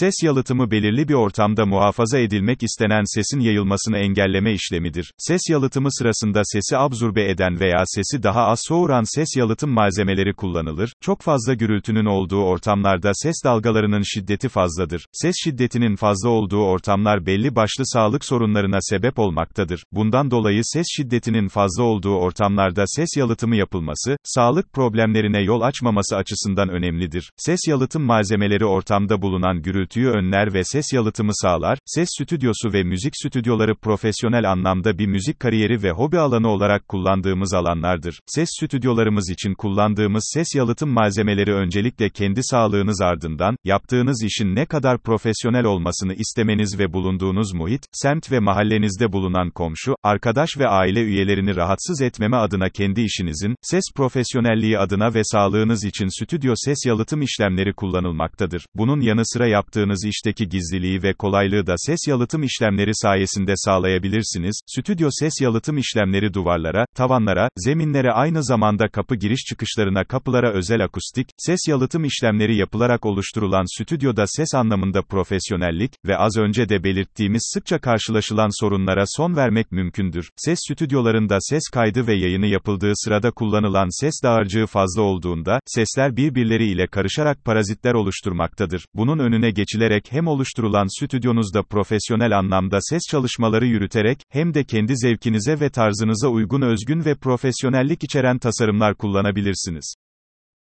Ses yalıtımı belirli bir ortamda muhafaza edilmek istenen sesin yayılmasını engelleme işlemidir. Ses yalıtımı sırasında sesi absorbe eden veya sesi daha az soğuran ses yalıtım malzemeleri kullanılır. Çok fazla gürültünün olduğu ortamlarda ses dalgalarının şiddeti fazladır. Ses şiddetinin fazla olduğu ortamlar belli başlı sağlık sorunlarına sebep olmaktadır. Bundan dolayı ses şiddetinin fazla olduğu ortamlarda ses yalıtımı yapılması, sağlık problemlerine yol açmaması açısından önemlidir. Ses yalıtım malzemeleri ortamda bulunan gürültüyü önler ve ses yalıtımı sağlar. Ses stüdyosu ve müzik stüdyoları profesyonel anlamda bir müzik kariyeri ve hobi alanı olarak kullandığımız alanlardır. Ses stüdyolarımız için kullandığımız ses yalıtım malzemeleri öncelikle kendi sağlığınız ardından, yaptığınız işin ne kadar profesyonel olmasını istemeniz ve bulunduğunuz muhit, semt ve mahallenizde bulunan komşu, arkadaş ve aile üyelerini rahatsız etmeme adına kendi işinizin, ses profesyonelliği adına ve sağlığınız için stüdyo ses yalıtım işlemleri kullanılmaktadır. Bunun yanı sıra yaptığınız işteki gizliliği ve kolaylığı da ses yalıtım işlemleri sayesinde sağlayabilirsiniz. Stüdyo ses yalıtım işlemleri duvarlara, tavanlara, zeminlere aynı zamanda kapı giriş çıkışlarına kapılara özel akustik, ses yalıtım işlemleri yapılarak oluşturulan stüdyoda ses anlamında profesyonellik ve az önce de belirttiğimiz sıkça karşılaşılan sorunlara son vermek mümkündür. Ses stüdyolarında ses kaydı ve yayını yapıldığı sırada kullanılan ses dağarcığı fazla olduğunda, sesler birbirleri ile karışarak parazitler oluşturmaktadır. Bunun önüne geçilerek hem oluşturulan stüdyonuzda profesyonel anlamda ses çalışmaları yürüterek, hem de kendi zevkinize ve tarzınıza uygun özgün ve profesyonellik içeren tasarımlar kullanabilirsiniz.